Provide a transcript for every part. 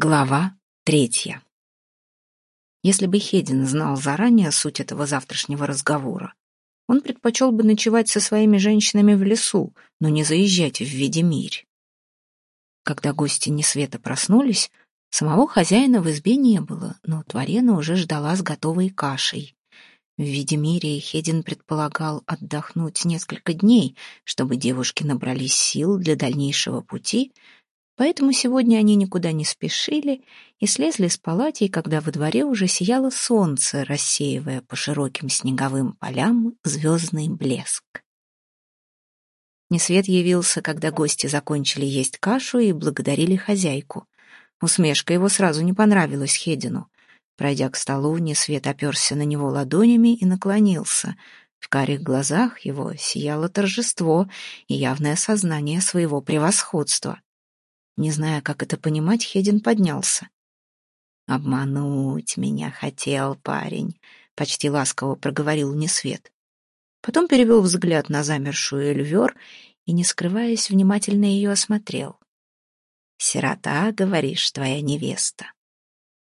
Глава третья. Если бы Хедин знал заранее суть этого завтрашнего разговора, он предпочел бы ночевать со своими женщинами в лесу, но не заезжать в Ведемирь. Когда гости Несвета проснулись, самого хозяина в избе не было, но Творена уже ждала с готовой кашей. В Ведемире Хедин предполагал отдохнуть несколько дней, чтобы девушки набрались сил для дальнейшего пути — Поэтому сегодня они никуда не спешили и слезли с палатей, когда во дворе уже сияло солнце, рассеивая по широким снеговым полям звездный блеск. Несвет явился, когда гости закончили есть кашу и благодарили хозяйку. Усмешка его сразу не понравилась Хедину. Пройдя к столу, Несвет оперся на него ладонями и наклонился. В карих глазах его сияло торжество и явное сознание своего превосходства. Не зная, как это понимать, Хедин поднялся. «Обмануть меня хотел парень», — почти ласково проговорил Несвет. Потом перевел взгляд на замершую Эльвер и, не скрываясь, внимательно ее осмотрел. «Сирота, говоришь, твоя невеста?»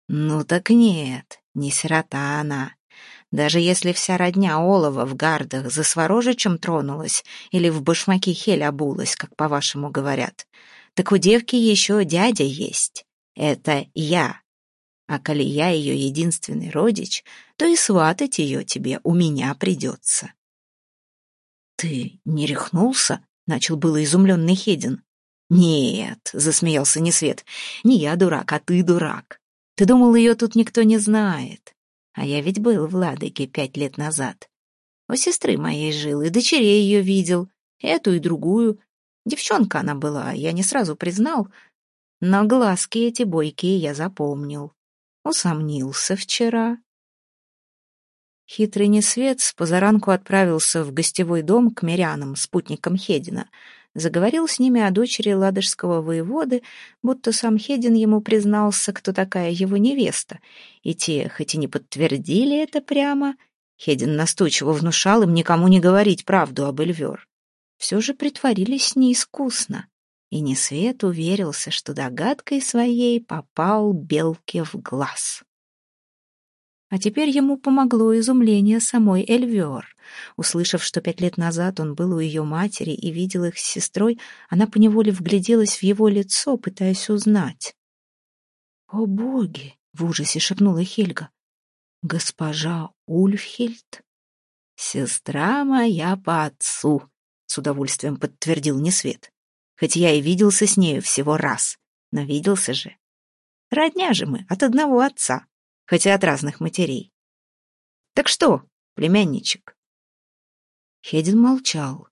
«Ну так нет, не сирота она. Даже если вся родня Олова в гардах за Сворожичем тронулась или в башмаки хель обулась, как по-вашему говорят, так у девки еще дядя есть. Это я. А коли я ее единственный родич, то и сватать ее тебе у меня придется. Ты не рехнулся? Начал было изумленный Хедин. Нет, засмеялся Несвет, не я дурак, а ты дурак. Ты думал, ее тут никто не знает. А я ведь был в Ладоге пять лет назад. У сестры моей жил, и дочерей ее видел, эту и другую, Девчонка она была, я не сразу признал, но глазки эти бойкие я запомнил. Усомнился вчера. Хитрый несвет с позаранку отправился в гостевой дом к мирянам, спутникам Хедина. Заговорил с ними о дочери ладожского воеводы, будто сам Хедин ему признался, кто такая его невеста. И те, хоть и не подтвердили это прямо, Хедин настойчиво внушал им никому не говорить правду об Эльвер все же притворились неискусно, и Несвет уверился, что догадкой своей попал белке в глаз. А теперь ему помогло изумление самой Эльвер. Услышав, что пять лет назад он был у ее матери и видел их с сестрой, она поневоле вгляделась в его лицо, пытаясь узнать. «О боги!» — в ужасе шепнула Хельга. «Госпожа Ульфхельд?» «Сестра моя по отцу», с удовольствием подтвердил Несвет. Хоть я и виделся с нею всего раз, но виделся же. Родня же мы от одного отца, хотя от разных матерей. Так что, племянничек? Хедин молчал.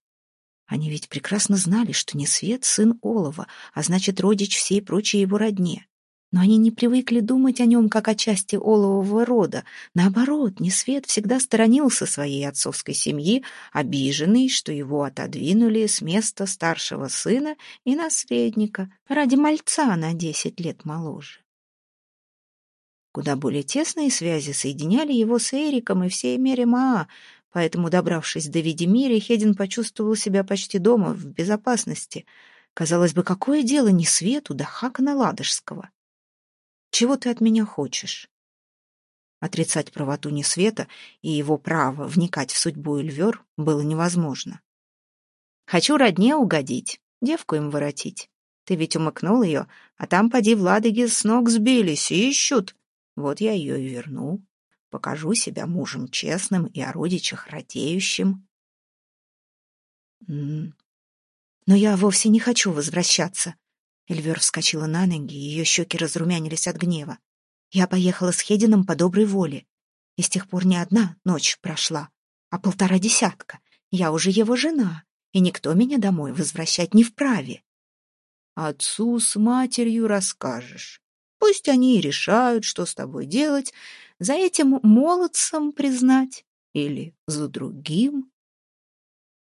Они ведь прекрасно знали, что Несвет — сын Олова, а значит, родич всей прочей его родне но они не привыкли думать о нем как о части олового рода. Наоборот, Несвет всегда сторонился своей отцовской семьи, обиженный, что его отодвинули с места старшего сына и наследника ради мальца на десять лет моложе. Куда более тесные связи соединяли его с Эриком и всей мере Маа, поэтому, добравшись до Ведемири, Хедин почувствовал себя почти дома, в безопасности. Казалось бы, какое дело не Свету да Хакана Ладожского? Чего ты от меня хочешь?» Отрицать правоту Несвета и его право вникать в судьбу Эльвер было невозможно. «Хочу родне угодить, девку им воротить. Ты ведь умыкнул ее, а там, поди, в Ладоге с ног сбились и ищут. Вот я ее и верну. Покажу себя мужем честным и о родичах радеющим». «Но я вовсе не хочу возвращаться», Эльвер вскочила на ноги, ее щеки разрумянились от гнева. Я поехала с Хедином по доброй воле. И с тех пор не одна ночь прошла, а полтора десятка. Я уже его жена, и никто меня домой возвращать не вправе. Отцу с матерью расскажешь. Пусть они и решают, что с тобой делать, за этим молодцем признать или за другим.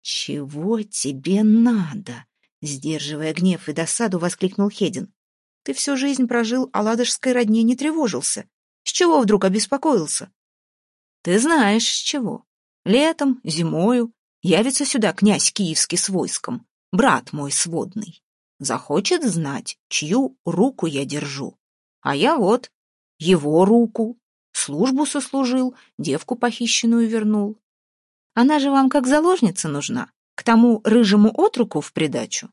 Чего тебе надо? Сдерживая гнев и досаду, воскликнул Хедин. «Ты всю жизнь прожил, а ладожской родне не тревожился. С чего вдруг обеспокоился?» «Ты знаешь, с чего. Летом, зимою явится сюда князь киевский с войском, брат мой сводный. Захочет знать, чью руку я держу. А я вот, его руку, службу сослужил, девку похищенную вернул. Она же вам как заложница нужна, к тому рыжему отруку в придачу.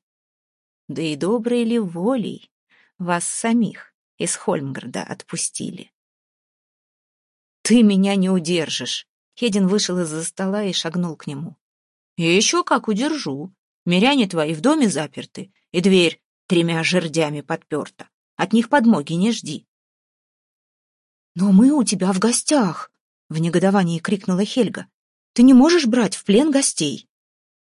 Да и доброй ли волей вас самих из Хольмгарда отпустили? «Ты меня не удержишь!» Хедин вышел из-за стола и шагнул к нему. «Я еще как удержу. Миряне твои в доме заперты, и дверь тремя жердями подперта. От них подмоги не жди». «Но мы у тебя в гостях!» — в негодовании крикнула Хельга. «Ты не можешь брать в плен гостей!»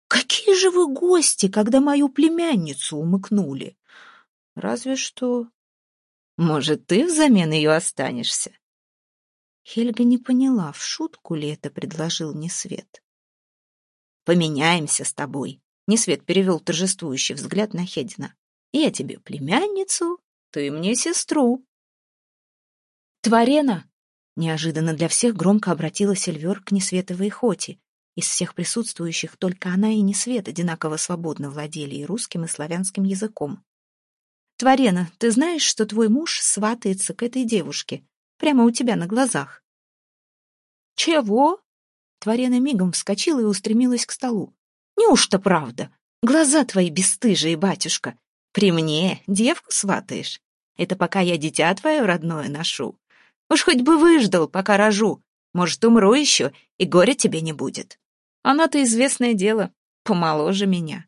«Какие же вы гости, когда мою племянницу умыкнули?» «Разве что...» «Может, ты взамен ее останешься?» Хельга не поняла, в шутку ли это предложил Несвет. «Поменяемся с тобой», — Несвет перевел торжествующий взгляд на Хедина. «Я тебе племянницу, ты мне сестру». «Творена!» — неожиданно для всех громко обратилась Эльвер к Несветовой Хоти. Из всех присутствующих только она и Несвет одинаково свободно владели и русским, и славянским языком. «Творена, ты знаешь, что твой муж сватается к этой девушке?» Прямо у тебя на глазах. Чего? Творена мигом вскочила и устремилась к столу. Неужто правда? Глаза твои бесстыжие, батюшка. При мне девку сватаешь. Это пока я дитя твое родное ношу. Уж хоть бы выждал, пока рожу. Может, умру еще, и горя тебе не будет. Она-то известное дело, помоложе меня.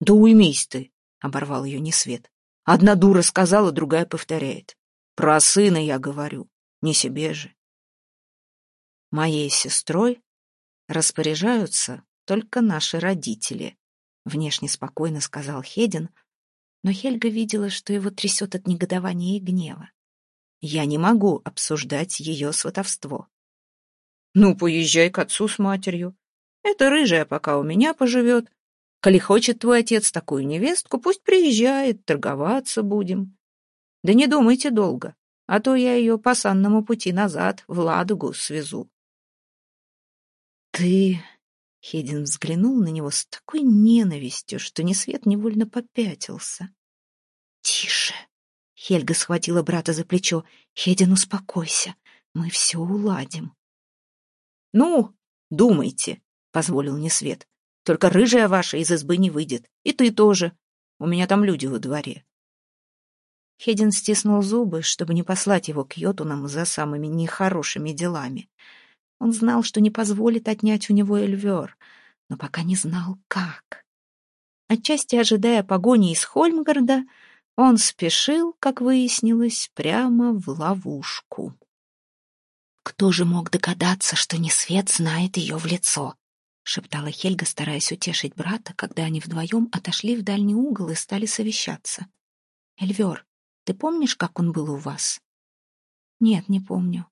Да уймись ты, — оборвал ее Несвет. Одна дура сказала, другая повторяет. Про сына я говорю, не себе же. Моей сестрой распоряжаются только наши родители, внешне спокойно сказал Хедин, но Хельга видела, что его трясет от негодования и гнева. Я не могу обсуждать ее сватовство. Ну, поезжай к отцу с матерью. Это рыжая пока у меня поживет. Коли хочет твой отец такую невестку, пусть приезжает, торговаться будем. Да не думайте долго, а то я ее по санному пути назад в Ладогу свезу. Ты... Хедин взглянул на него с такой ненавистью, что Несвет невольно попятился. «Тише!» — Хельга схватила брата за плечо. «Хедин, успокойся, мы все уладим». «Ну, думайте», — позволил Несвет. «Только рыжая ваша из избы не выйдет, и ты тоже. У меня там люди во дворе. Хедин стиснул зубы, чтобы не послать его к Йотунам за самыми нехорошими делами. Он знал, что не позволит отнять у него Эльвер, но пока не знал, как. Отчасти ожидая погони из Хольмгарда, он спешил, как выяснилось, прямо в ловушку. «Кто же мог догадаться, что Несвет знает ее в лицо?» — шептала Хельга, стараясь утешить брата, когда они вдвоем отошли в дальний угол и стали совещаться. «Эльвер, ты помнишь, как он был у вас? Нет, не помню.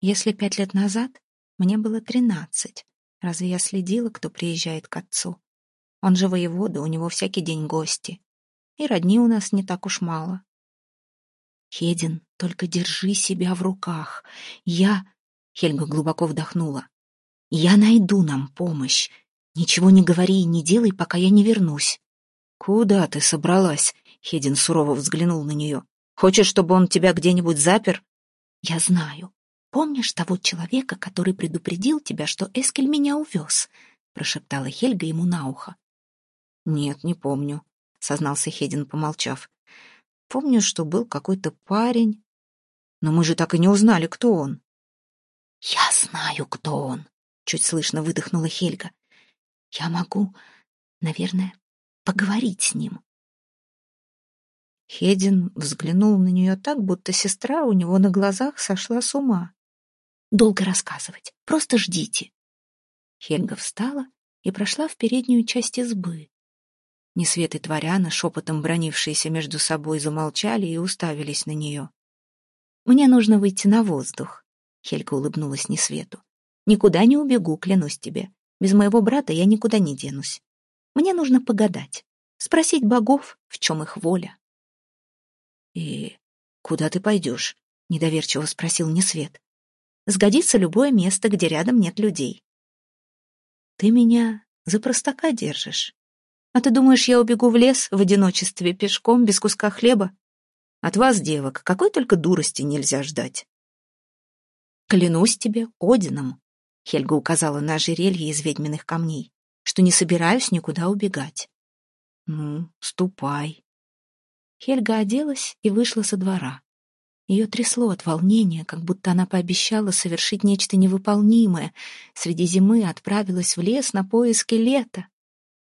Если пять лет назад мне было тринадцать, разве я следила, кто приезжает к отцу? Он же воевода, у него всякий день гости. И родни у нас не так уж мало. Хедин, только держи себя в руках. Я... Хельга глубоко вдохнула. Я найду нам помощь. Ничего не говори и не делай, пока я не вернусь. Куда ты собралась? Хедин сурово взглянул на нее. «Хочешь, чтобы он тебя где-нибудь запер?» «Я знаю. Помнишь того человека, который предупредил тебя, что Эскель меня увез?» прошептала Хельга ему на ухо. «Нет, не помню», — сознался Хедин, помолчав. «Помню, что был какой-то парень, но мы же так и не узнали, кто он». «Я знаю, кто он», — чуть слышно выдохнула Хельга. «Я могу, наверное, поговорить с ним. Хедин взглянул на нее так, будто сестра у него на глазах сошла с ума. «Долго рассказывать, просто ждите». Хельга встала и прошла в переднюю часть избы. Несвет и Творяна, шепотом бронившиеся между собой, замолчали и уставились на нее. «Мне нужно выйти на воздух», — Хельга улыбнулась Несвету. «Никуда не убегу, клянусь тебе. Без моего брата я никуда не денусь. Мне нужно погадать, спросить богов, в чем их воля». «И куда ты пойдешь?» — недоверчиво спросил Несвет. «Сгодится любое место, где рядом нет людей». «Ты меня за простака держишь. А ты думаешь, я убегу в лес в одиночестве пешком, без куска хлеба? От вас, девок, какой только дурости нельзя ждать. Клянусь тебе Одином, Хельга указала на ожерелье из ведьминых камней, что не собираюсь никуда убегать. Ну, ступай. Хельга оделась и вышла со двора. Ее трясло от волнения, как будто она пообещала совершить нечто невыполнимое. Среди зимы отправилась в лес на поиски лета.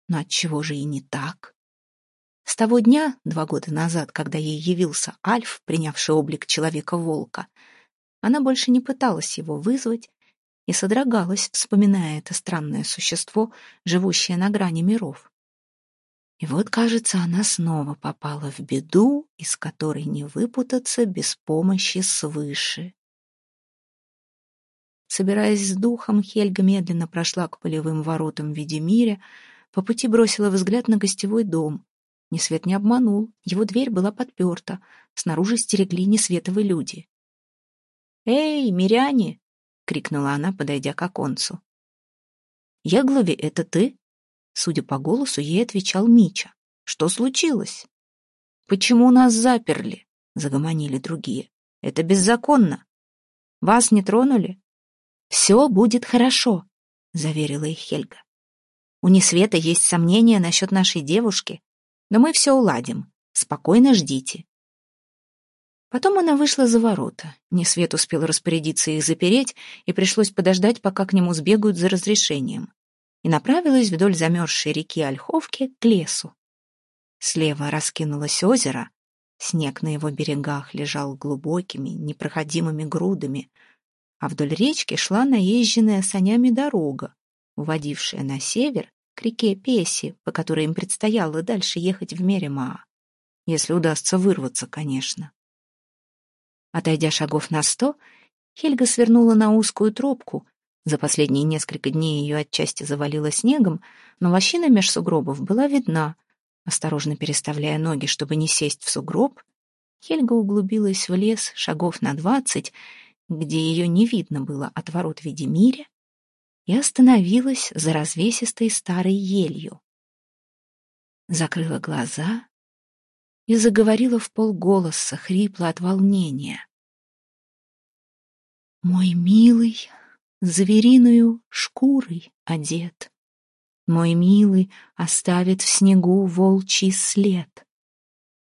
Но отчего же и не так? С того дня, два года назад, когда ей явился Альф, принявший облик человека-волка, она больше не пыталась его вызвать и содрогалась, вспоминая это странное существо, живущее на грани миров. И вот, кажется, она снова попала в беду, из которой не выпутаться без помощи свыше. Собираясь с духом, Хельга медленно прошла к полевым воротам в виде миря, по пути бросила взгляд на гостевой дом. Ни свет не обманул, его дверь была подперта, снаружи стерегли несветовые люди. «Эй, миряне!» — крикнула она, подойдя к оконцу. «Яглови, это ты?» Судя по голосу, ей отвечал Мича. «Что случилось?» «Почему нас заперли?» — загомонили другие. «Это беззаконно. Вас не тронули?» «Все будет хорошо», — заверила их Хельга. «У Несвета есть сомнения насчет нашей девушки, но мы все уладим. Спокойно ждите». Потом она вышла за ворота. Несвет успел распорядиться их запереть, и пришлось подождать, пока к нему сбегают за разрешением и направилась вдоль замерзшей реки Ольховки к лесу. Слева раскинулось озеро, снег на его берегах лежал глубокими, непроходимыми грудами, а вдоль речки шла наезженная санями дорога, уводившая на север к реке Песи, по которой им предстояло дальше ехать в Меремаа. Если удастся вырваться, конечно. Отойдя шагов на сто, Хельга свернула на узкую тропку, за последние несколько дней ее отчасти завалило снегом, но лощина меж сугробов была видна. Осторожно переставляя ноги, чтобы не сесть в сугроб, Хельга углубилась в лес шагов на двадцать, где ее не видно было от ворот Ведемиря, и остановилась за развесистой старой елью. Закрыла глаза и заговорила в полголоса, хрипло от волнения. «Мой милый, звериную шкурой одет. Мой милый оставит в снегу волчий след.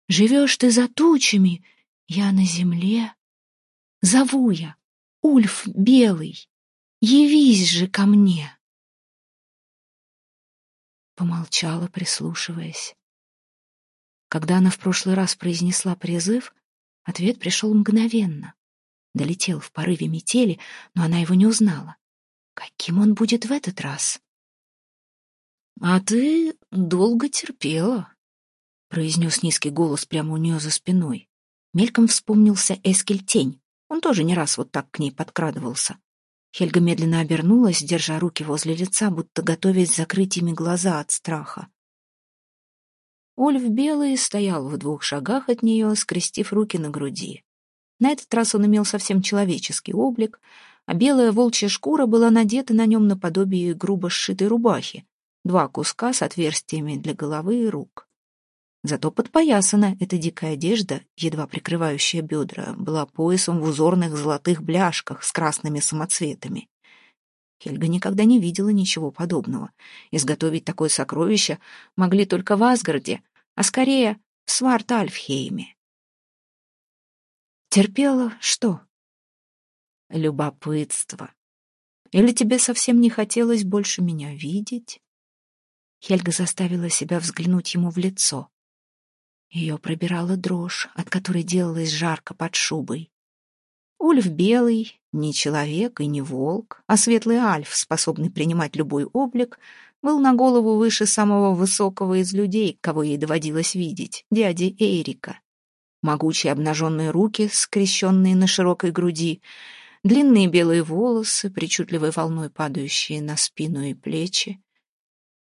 Живешь ты за тучами, я на земле. Зову я, Ульф белый, явись же ко мне. Помолчала, прислушиваясь. Когда она в прошлый раз произнесла призыв, ответ пришел мгновенно. Долетел в порыве метели, но она его не узнала. Каким он будет в этот раз? «А ты долго терпела», — произнес низкий голос прямо у нее за спиной. Мельком вспомнился Эскель Тень. Он тоже не раз вот так к ней подкрадывался. Хельга медленно обернулась, держа руки возле лица, будто готовясь закрыть ими глаза от страха. Ульф Белый стоял в двух шагах от нее, скрестив руки на груди. На этот раз он имел совсем человеческий облик, а белая волчья шкура была надета на нем наподобие грубо сшитой рубахи, два куска с отверстиями для головы и рук. Зато подпоясана эта дикая одежда, едва прикрывающая бедра, была поясом в узорных золотых бляшках с красными самоцветами. Хельга никогда не видела ничего подобного. Изготовить такое сокровище могли только в Асгарде, а скорее Сварт-Альфхейме. Терпела что? Любопытство. Или тебе совсем не хотелось больше меня видеть? Хельга заставила себя взглянуть ему в лицо. Ее пробирала дрожь, от которой делалось жарко под шубой. Ульф белый, не человек и не волк, а светлый альф, способный принимать любой облик, был на голову выше самого высокого из людей, кого ей доводилось видеть, дяди Эрика могучие обнаженные руки, скрещенные на широкой груди, длинные белые волосы, причудливой волной падающие на спину и плечи,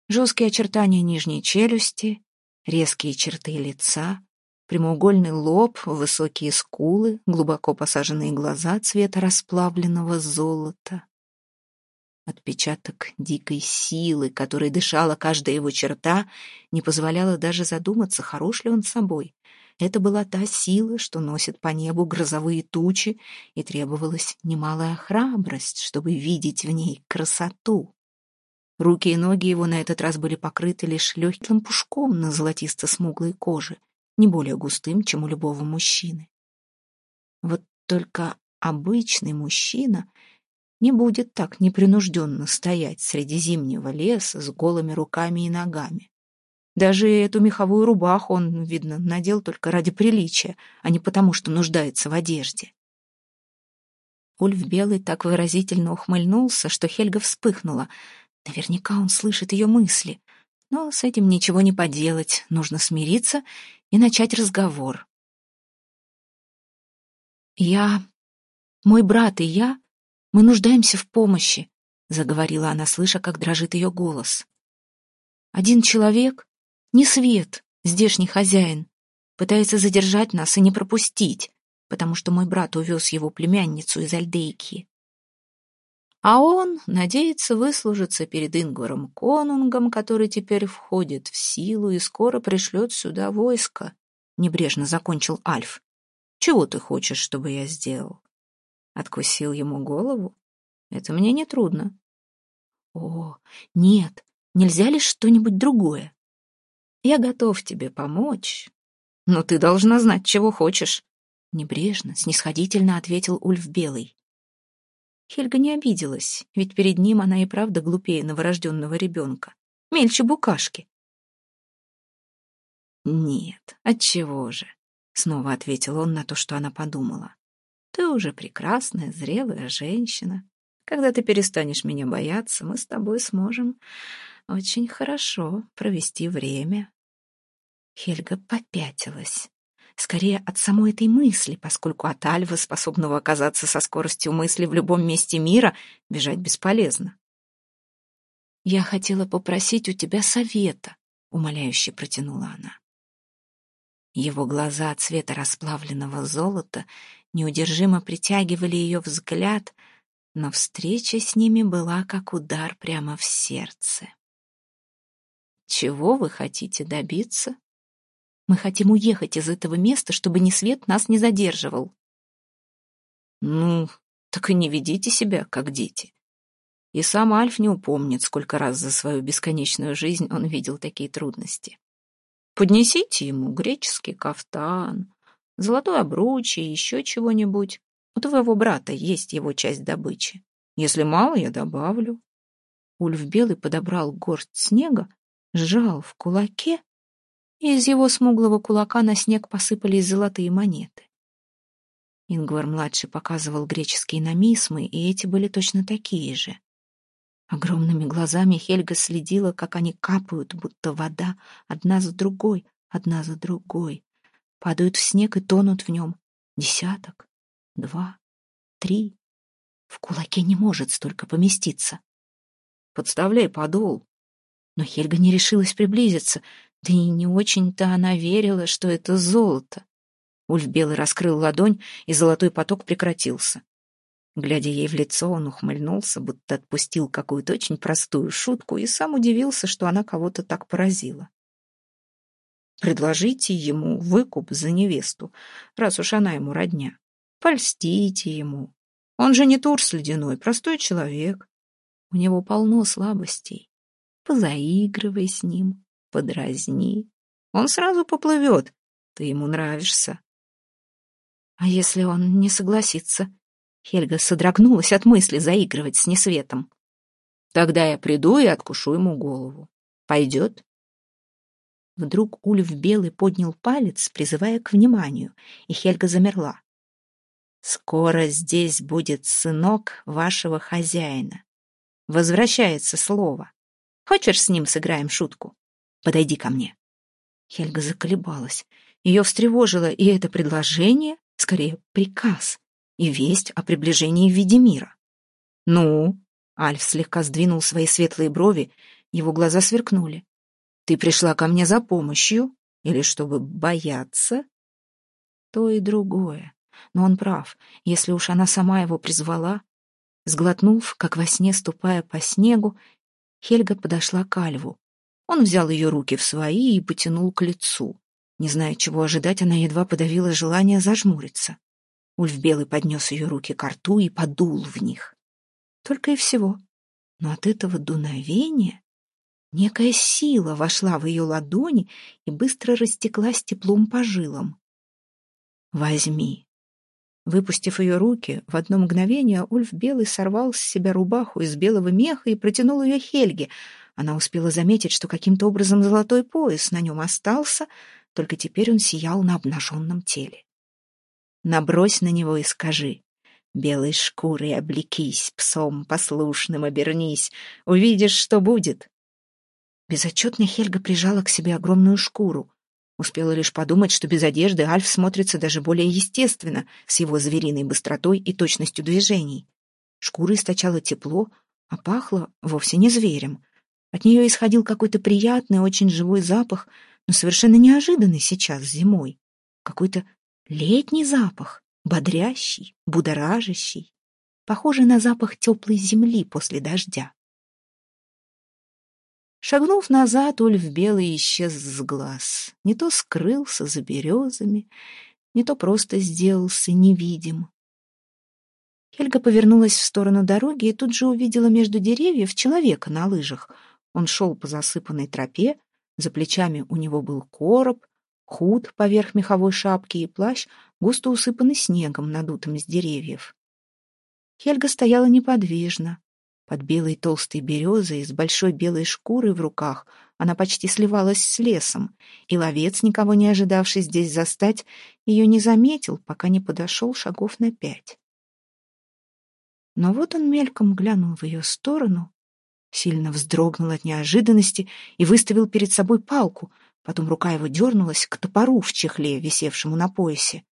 жесткие очертания нижней челюсти, резкие черты лица, прямоугольный лоб, высокие скулы, глубоко посаженные глаза цвета расплавленного золота. Отпечаток дикой силы, которой дышала каждая его черта, не позволяла даже задуматься, хорош ли он собой — Это была та сила, что носит по небу грозовые тучи, и требовалась немалая храбрость, чтобы видеть в ней красоту. Руки и ноги его на этот раз были покрыты лишь легким пушком на золотисто-смуглой коже, не более густым, чем у любого мужчины. Вот только обычный мужчина не будет так непринужденно стоять среди зимнего леса с голыми руками и ногами. Даже эту меховую рубаху он, видно, надел только ради приличия, а не потому, что нуждается в одежде. Ульф Белый так выразительно ухмыльнулся, что Хельга вспыхнула. Наверняка он слышит ее мысли. Но с этим ничего не поделать, нужно смириться и начать разговор. «Я... Мой брат и я, мы нуждаемся в помощи», — заговорила она, слыша, как дрожит ее голос. «Один человек не свет, здешний хозяин. Пытается задержать нас и не пропустить, потому что мой брат увез его племянницу из Альдейки. А он надеется выслужиться перед Ингваром Конунгом, который теперь входит в силу и скоро пришлет сюда войско, — небрежно закончил Альф. Чего ты хочешь, чтобы я сделал? Откусил ему голову? Это мне не трудно. О, нет, нельзя ли что-нибудь другое? Я готов тебе помочь, но ты должна знать, чего хочешь. Небрежно, снисходительно ответил Ульф Белый. Хельга не обиделась, ведь перед ним она и правда глупее новорожденного ребенка. Мельче букашки. «Нет, отчего же?» — снова ответил он на то, что она подумала. «Ты уже прекрасная, зрелая женщина. Когда ты перестанешь меня бояться, мы с тобой сможем очень хорошо провести время». Хельга попятилась. Скорее от самой этой мысли, поскольку от Альвы, способного оказаться со скоростью мысли в любом месте мира, бежать бесполезно. «Я хотела попросить у тебя совета», — умоляюще протянула она. Его глаза цвета расплавленного золота неудержимо притягивали ее взгляд, но встреча с ними была как удар прямо в сердце. «Чего вы хотите добиться?» Мы хотим уехать из этого места, чтобы ни свет нас не задерживал. Ну, так и не ведите себя, как дети. И сам Альф не упомнит, сколько раз за свою бесконечную жизнь он видел такие трудности. Поднесите ему греческий кафтан, золотой обруч и еще чего-нибудь. У твоего брата есть его часть добычи. Если мало, я добавлю. Ульф Белый подобрал горсть снега, сжал в кулаке и из его смуглого кулака на снег посыпались золотые монеты. Ингвар-младший показывал греческие намисмы, и эти были точно такие же. Огромными глазами Хельга следила, как они капают, будто вода, одна за другой, одна за другой. Падают в снег и тонут в нем. Десяток, два, три. В кулаке не может столько поместиться. «Подставляй подол». Но Хельга не решилась приблизиться. Да и не очень-то она верила, что это золото. Ульф Белый раскрыл ладонь, и золотой поток прекратился. Глядя ей в лицо, он ухмыльнулся, будто отпустил какую-то очень простую шутку, и сам удивился, что она кого-то так поразила. Предложите ему выкуп за невесту, раз уж она ему родня. Польстите ему. Он же не Турс ледяной, простой человек. У него полно слабостей. Позаигрывай с ним, подразни. Он сразу поплывет. Ты ему нравишься. А если он не согласится? Хельга содрогнулась от мысли заигрывать с Несветом. Тогда я приду и откушу ему голову. Пойдет? Вдруг Ульф Белый поднял палец, призывая к вниманию, и Хельга замерла. «Скоро здесь будет сынок вашего хозяина. Возвращается слово. Хочешь, с ним сыграем шутку?» Подойди ко мне». Хельга заколебалась. Ее встревожило и это предложение, скорее, приказ, и весть о приближении в виде мира. «Ну?» — Альф слегка сдвинул свои светлые брови, его глаза сверкнули. «Ты пришла ко мне за помощью или чтобы бояться?» То и другое. Но он прав, если уж она сама его призвала. Сглотнув, как во сне ступая по снегу, Хельга подошла к Альву. Он взял ее руки в свои и потянул к лицу. Не зная, чего ожидать, она едва подавила желание зажмуриться. Ульф Белый поднес ее руки к рту и подул в них. Только и всего. Но от этого дуновения некая сила вошла в ее ладони и быстро растеклась теплом по жилам. «Возьми». Выпустив ее руки, в одно мгновение Ульф Белый сорвал с себя рубаху из белого меха и протянул ее Хельге. Она успела заметить, что каким-то образом золотой пояс на нем остался, только теперь он сиял на обнаженном теле. Набрось на него и скажи. Белой шкурой облекись, псом послушным обернись. Увидишь, что будет. Безотчетно Хельга прижала к себе огромную шкуру. Успела лишь подумать, что без одежды Альф смотрится даже более естественно, с его звериной быстротой и точностью движений. Шкура источала тепло, а пахла вовсе не зверем. От нее исходил какой-то приятный, очень живой запах, но совершенно неожиданный сейчас, зимой. Какой-то летний запах, бодрящий, будоражащий, похожий на запах теплой земли после дождя. Шагнув назад, Ульф Белый исчез с глаз. Не то скрылся за березами, не то просто сделался невидим. Хельга повернулась в сторону дороги и тут же увидела между деревьев человека на лыжах. Он шел по засыпанной тропе, за плечами у него был короб, худ поверх меховой шапки и плащ, густо усыпанный снегом, надутым с деревьев. Хельга стояла неподвижно. Под белой толстой березой с большой белой шкурой в руках она почти сливалась с лесом, и ловец, никого не ожидавший здесь застать, ее не заметил, пока не подошел шагов на пять. Но вот он мельком глянул в ее сторону сильно вздрогнул от неожиданности и выставил перед собой палку, потом рука его дернулась к топору в чехле, висевшему на поясе.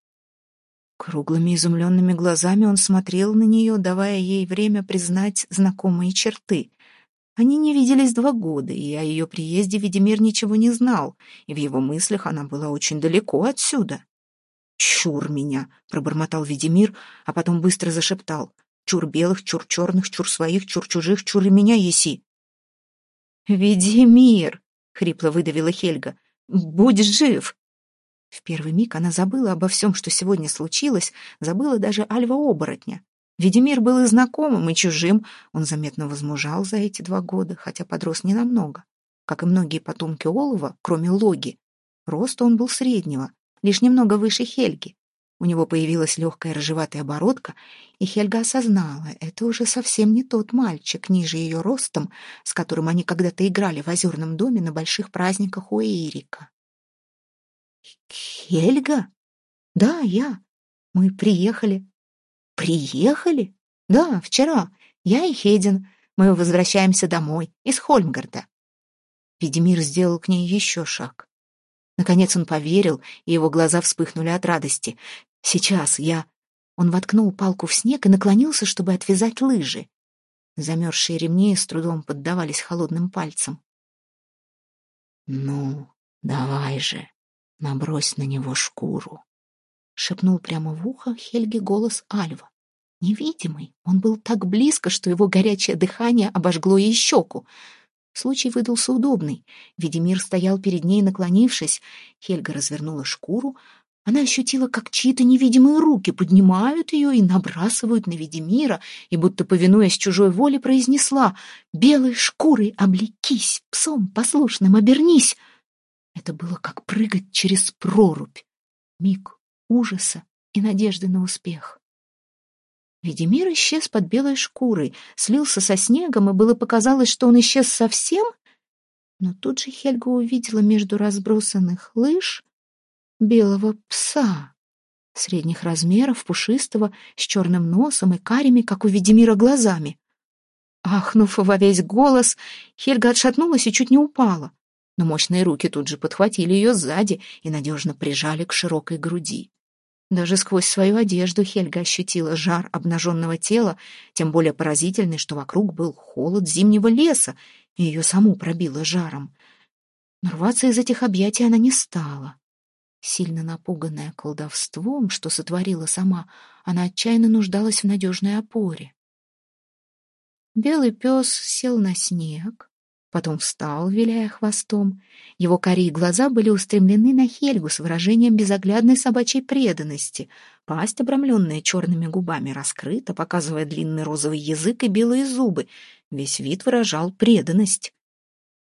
Круглыми изумленными глазами он смотрел на нее, давая ей время признать знакомые черты. Они не виделись два года, и о ее приезде Ведимир ничего не знал, и в его мыслях она была очень далеко отсюда. «Чур меня!» — пробормотал Ведимир, а потом быстро зашептал. Чур белых, чур черных, чур своих, чур чужих, чур и меня еси. «Веди мир!» — хрипло выдавила Хельга. «Будь жив!» В первый миг она забыла обо всем, что сегодня случилось, забыла даже Альва-оборотня. Ведимир был и знакомым, и чужим. Он заметно возмужал за эти два года, хотя подрос ненамного. Как и многие потомки Олова, кроме Логи. Роста он был среднего, лишь немного выше Хельги. У него появилась легкая рыжеватая бородка, и Хельга осознала, это уже совсем не тот мальчик ниже ее ростом, с которым они когда-то играли в озерном доме на больших праздниках у Эрика. «Хельга? Да, я. Мы приехали». «Приехали? Да, вчера. Я и Хедин. Мы возвращаемся домой, из Хольмгарда». Ведимир сделал к ней еще шаг. Наконец он поверил, и его глаза вспыхнули от радости. Сейчас я...» Он воткнул палку в снег и наклонился, чтобы отвязать лыжи. Замерзшие ремни с трудом поддавались холодным пальцам. «Ну, давай же, набрось на него шкуру», — шепнул прямо в ухо Хельге голос Альва. Невидимый, он был так близко, что его горячее дыхание обожгло ей щеку. Случай выдался удобный. Ведимир стоял перед ней, наклонившись. Хельга развернула шкуру, она ощутила, как чьи-то невидимые руки поднимают ее и набрасывают на Ведемира, и, будто повинуясь чужой воле, произнесла «Белой шкурой облекись, псом послушным обернись!» Это было как прыгать через прорубь. Миг ужаса и надежды на успех. Ведемир исчез под белой шкурой, слился со снегом, и было показалось, что он исчез совсем, но тут же Хельга увидела между разбросанных лыж белого пса, средних размеров, пушистого, с черным носом и карими, как у Ведимира, глазами. Ахнув во весь голос, Хельга отшатнулась и чуть не упала, но мощные руки тут же подхватили ее сзади и надежно прижали к широкой груди. Даже сквозь свою одежду Хельга ощутила жар обнаженного тела, тем более поразительный, что вокруг был холод зимнего леса, и ее саму пробило жаром. Но рваться из этих объятий она не стала. Сильно напуганная колдовством, что сотворила сама, она отчаянно нуждалась в надежной опоре. Белый пес сел на снег, потом встал, виляя хвостом. Его карие глаза были устремлены на Хельгу с выражением безоглядной собачьей преданности. Пасть, обрамленная черными губами, раскрыта, показывая длинный розовый язык и белые зубы. Весь вид выражал преданность.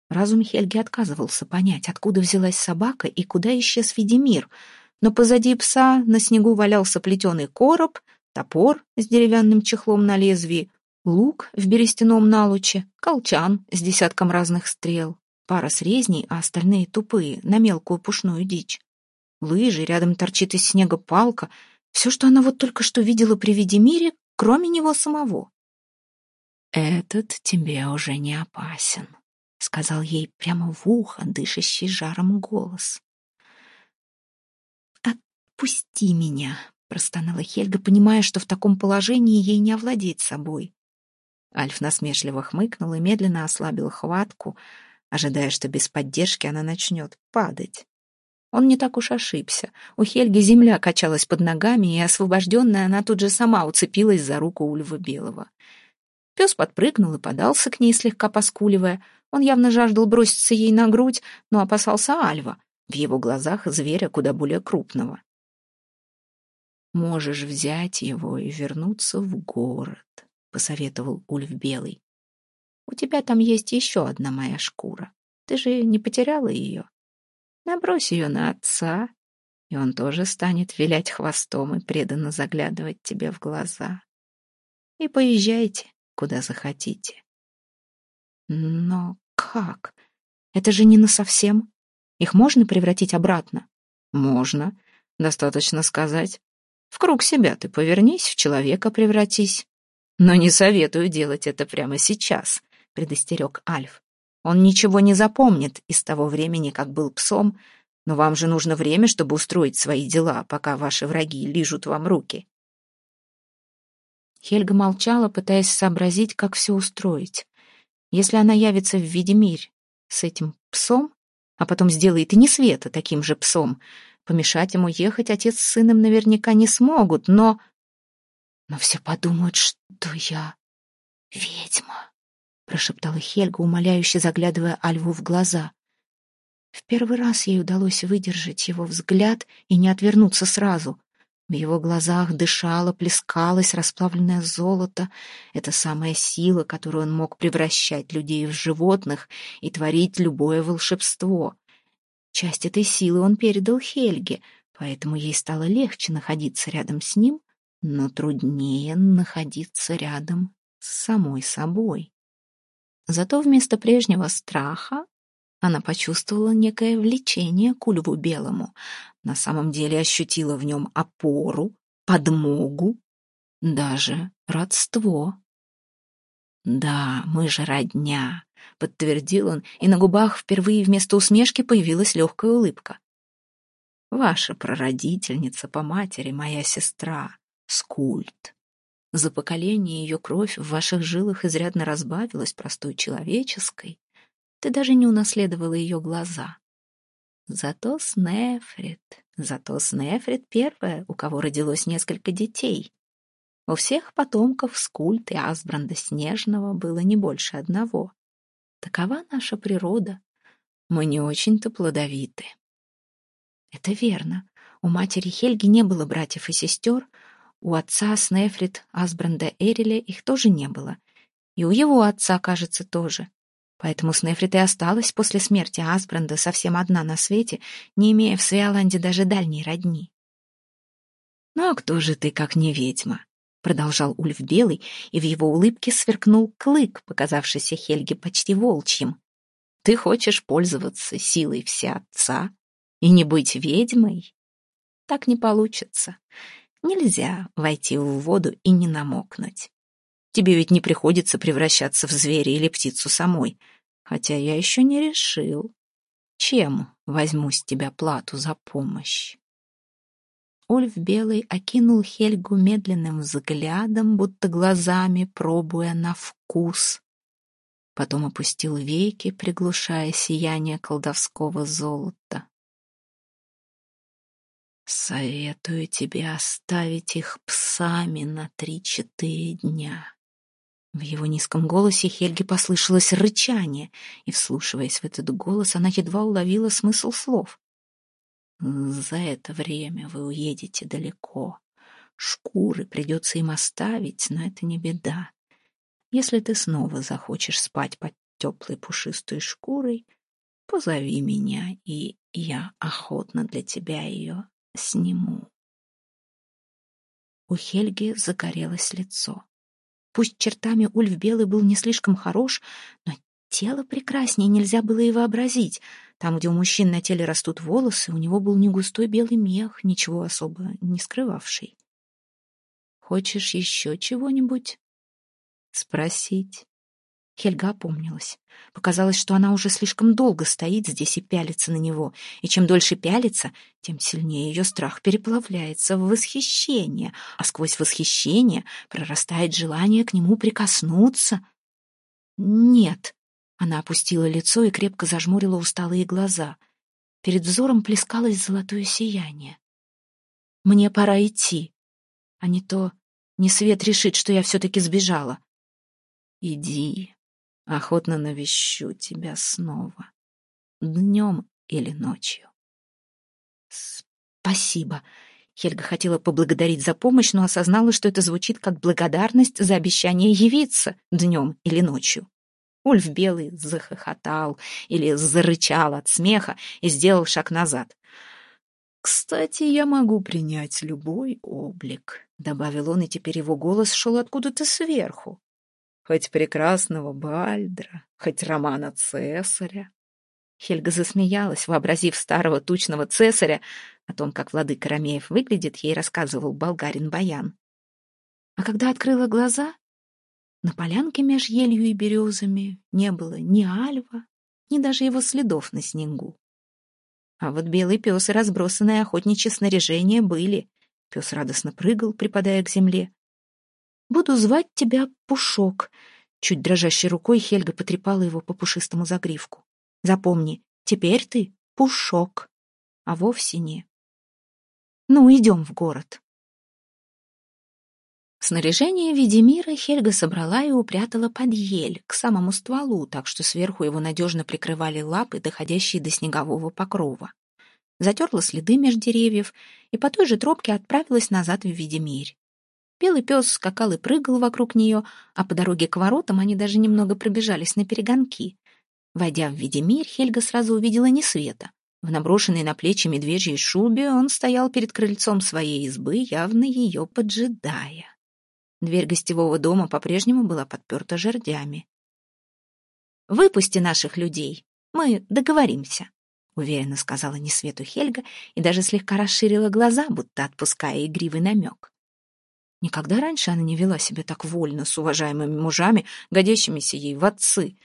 Разум Хельги отказывался понять, откуда взялась собака и куда исчез Ведимир. Но позади пса на снегу валялся плетеный короб, топор с деревянным чехлом на лезвии, лук в берестяном налуче, колчан с десятком разных стрел, пара срезней, а остальные тупые, на мелкую пушную дичь. Лыжи, рядом торчит из снега палка, все, что она вот только что видела при виде кроме него самого. «Этот тебе уже не опасен», — сказал ей прямо в ухо дышащий жаром голос. «Отпусти меня», — простонала Хельга, понимая, что в таком положении ей не овладеть собой. Альф насмешливо хмыкнул и медленно ослабил хватку, ожидая, что без поддержки она начнет падать. Он не так уж ошибся. У Хельги земля качалась под ногами, и, освобожденная, она тут же сама уцепилась за руку Ульва Белого. Пес подпрыгнул и подался к ней, слегка поскуливая. Он явно жаждал броситься ей на грудь, но опасался Альва, в его глазах зверя куда более крупного. «Можешь взять его и вернуться в город», — посоветовал Ульф Белый. «У тебя там есть еще одна моя шкура. Ты же не потеряла ее? Набрось ее на отца, и он тоже станет вилять хвостом и преданно заглядывать тебе в глаза. И поезжайте, куда захотите». «Но как? Это же не насовсем. Их можно превратить обратно?» «Можно. Достаточно сказать в круг себя ты повернись, в человека превратись. Но не советую делать это прямо сейчас, предостерег Альф. Он ничего не запомнит из того времени, как был псом, но вам же нужно время, чтобы устроить свои дела, пока ваши враги лижут вам руки. Хельга молчала, пытаясь сообразить, как все устроить. Если она явится в виде мирь с этим псом, а потом сделает и не света таким же псом, Помешать ему ехать отец с сыном наверняка не смогут, но... Но все подумают, что я ведьма, прошептала Хельга, умоляюще заглядывая Альву в глаза. В первый раз ей удалось выдержать его взгляд и не отвернуться сразу. В его глазах дышало, плескалось расплавленное золото. Это самая сила, которую он мог превращать людей в животных и творить любое волшебство. Часть этой силы он передал Хельге, поэтому ей стало легче находиться рядом с ним, но труднее находиться рядом с самой собой. Зато вместо прежнего страха она почувствовала некое влечение к Ульву Белому, на самом деле ощутила в нем опору, подмогу, даже родство. «Да, мы же родня», — подтвердил он, и на губах впервые вместо усмешки появилась легкая улыбка. «Ваша прародительница по матери, моя сестра, Скульт. За поколение ее кровь в ваших жилах изрядно разбавилась простой человеческой. Ты даже не унаследовала ее глаза. Зато Снефрит, зато Снефрит первая, у кого родилось несколько детей. У всех потомков Скульт и Асбранда Снежного было не больше одного. Такова наша природа. Мы не очень-то плодовиты. Это верно. У матери Хельги не было братьев и сестер, у отца Снефрит Асбранда Эриля их тоже не было. И у его отца, кажется, тоже. Поэтому Снефрит и осталась после смерти Асбранда совсем одна на свете, не имея в Свиоланде даже дальней родни. «Ну а кто же ты, как не ведьма?» продолжал Ульф Белый, и в его улыбке сверкнул клык, показавшийся Хельге почти волчьим. «Ты хочешь пользоваться силой всеотца и не быть ведьмой? Так не получится. Нельзя войти в воду и не намокнуть. Тебе ведь не приходится превращаться в зверя или птицу самой, хотя я еще не решил, чем возьму с тебя плату за помощь. Ульф Белый окинул Хельгу медленным взглядом, будто глазами пробуя на вкус. Потом опустил веки, приглушая сияние колдовского золота. «Советую тебе оставить их псами на три-четыре дня. В его низком голосе Хельге послышалось рычание, и, вслушиваясь в этот голос, она едва уловила смысл слов. «За это время вы уедете далеко. Шкуры придется им оставить, но это не беда. Если ты снова захочешь спать под теплой пушистой шкурой, позови меня, и я охотно для тебя ее сниму». У Хельги загорелось лицо. Пусть чертами Ульф Белый был не слишком хорош, но тело прекраснее нельзя было и вообразить. Там, где у мужчин на теле растут волосы, у него был не густой белый мех, ничего особо не скрывавший. «Хочешь еще чего-нибудь?» «Спросить?» Хельга опомнилась. Показалось, что она уже слишком долго стоит здесь и пялится на него, и чем дольше пялится, тем сильнее ее страх переплавляется в восхищение, а сквозь восхищение прорастает желание к нему прикоснуться. «Нет», — она опустила лицо и крепко зажмурила усталые глаза. Перед взором плескалось золотое сияние. «Мне пора идти, а не то не свет решит, что я все-таки сбежала». «Иди», Охотно навещу тебя снова. Днем или ночью. Спасибо. Хельга хотела поблагодарить за помощь, но осознала, что это звучит как благодарность за обещание явиться днем или ночью. Ульф Белый захохотал или зарычал от смеха и сделал шаг назад. «Кстати, я могу принять любой облик», — добавил он, и теперь его голос шел откуда-то сверху хоть прекрасного Бальдра, хоть романа Цесаря. Хельга засмеялась, вообразив старого тучного цесаря, о том, как владыка Ромеев выглядит, ей рассказывал болгарин Баян. А когда открыла глаза, на полянке меж елью и березами не было ни альва, ни даже его следов на снегу. А вот белый пес и разбросанное охотничье снаряжение были. Пес радостно прыгал, припадая к земле. Буду звать тебя Пушок. Чуть дрожащей рукой Хельга потрепала его по пушистому загривку. Запомни, теперь ты Пушок, а вовсе не. Ну, идем в город. Снаряжение в виде мира Хельга собрала и упрятала под ель, к самому стволу, так что сверху его надежно прикрывали лапы, доходящие до снегового покрова. Затерла следы меж деревьев и по той же тропке отправилась назад в Видимирь. Белый пес скакал и прыгал вокруг нее, а по дороге к воротам они даже немного пробежались на перегонки. Войдя в Ведемир, Хельга сразу увидела не света. В наброшенной на плечи медвежьей шубе он стоял перед крыльцом своей избы, явно ее поджидая. Дверь гостевого дома по-прежнему была подперта жердями. «Выпусти наших людей, мы договоримся», — уверенно сказала Несвету Хельга и даже слегка расширила глаза, будто отпуская игривый намек. Никогда раньше она не вела себя так вольно с уважаемыми мужами, годящимися ей в отцы.